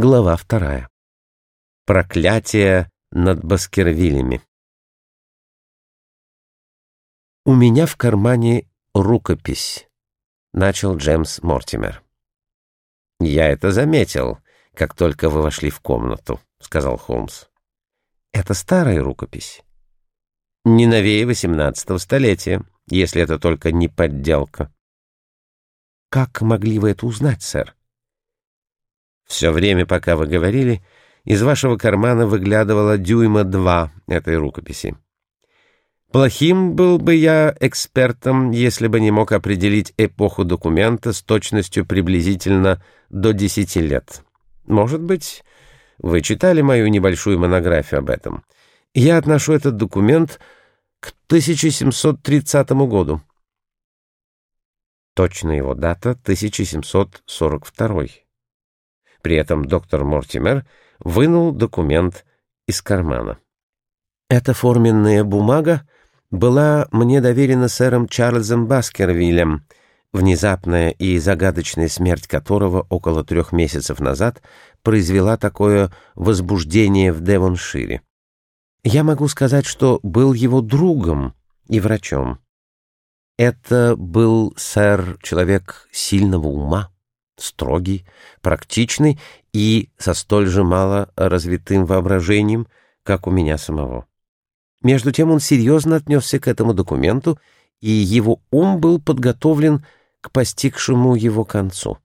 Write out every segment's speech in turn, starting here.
Глава вторая. Проклятие над Баскервиллями. «У меня в кармане рукопись», — начал Джеймс Мортимер. «Я это заметил, как только вы вошли в комнату», — сказал Холмс. «Это старая рукопись?» «Не новее восемнадцатого столетия, если это только не подделка». «Как могли вы это узнать, сэр?» Все время, пока вы говорили, из вашего кармана выглядывало дюйма два этой рукописи. Плохим был бы я экспертом, если бы не мог определить эпоху документа с точностью приблизительно до десяти лет. Может быть, вы читали мою небольшую монографию об этом. Я отношу этот документ к 1730 году. Точно его дата — 1742. При этом доктор Мортимер вынул документ из кармана. Эта форменная бумага была мне доверена сэром Чарльзом Баскервиллем, внезапная и загадочная смерть которого около трех месяцев назад произвела такое возбуждение в Девоншире. Я могу сказать, что был его другом и врачом. Это был сэр человек сильного ума, строгий, практичный и со столь же мало развитым воображением, как у меня самого. Между тем он серьезно отнесся к этому документу, и его ум был подготовлен к постигшему его концу.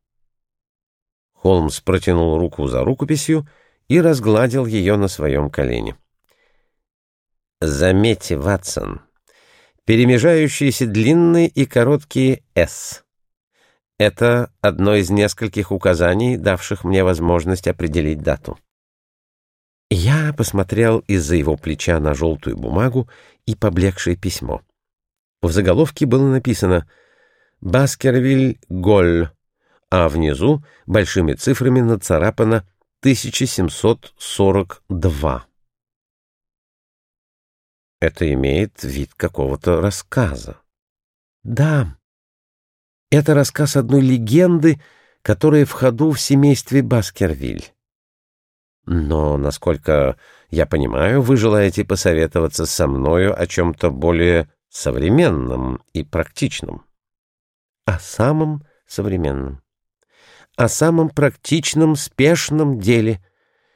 Холмс протянул руку за рукописью и разгладил ее на своем колене. Заметьте, Ватсон, перемежающиеся длинные и короткие «С» Это одно из нескольких указаний, давших мне возможность определить дату. Я посмотрел из-за его плеча на желтую бумагу и поблекшее письмо. В заголовке было написано «Баскервиль Голь», а внизу большими цифрами нацарапано 1742. Это имеет вид какого-то рассказа. Да, это рассказ одной легенды, которая в ходу в семействе Баскервиль. Но, насколько я понимаю, вы желаете посоветоваться со мною о чем-то более современном и практичном. О самом современном. О самом практичном, спешном деле,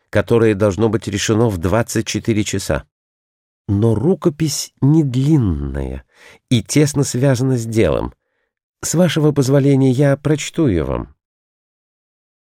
которое должно быть решено в 24 часа. Но рукопись не длинная и тесно связана с делом — с вашего позволения я прочту ее вам.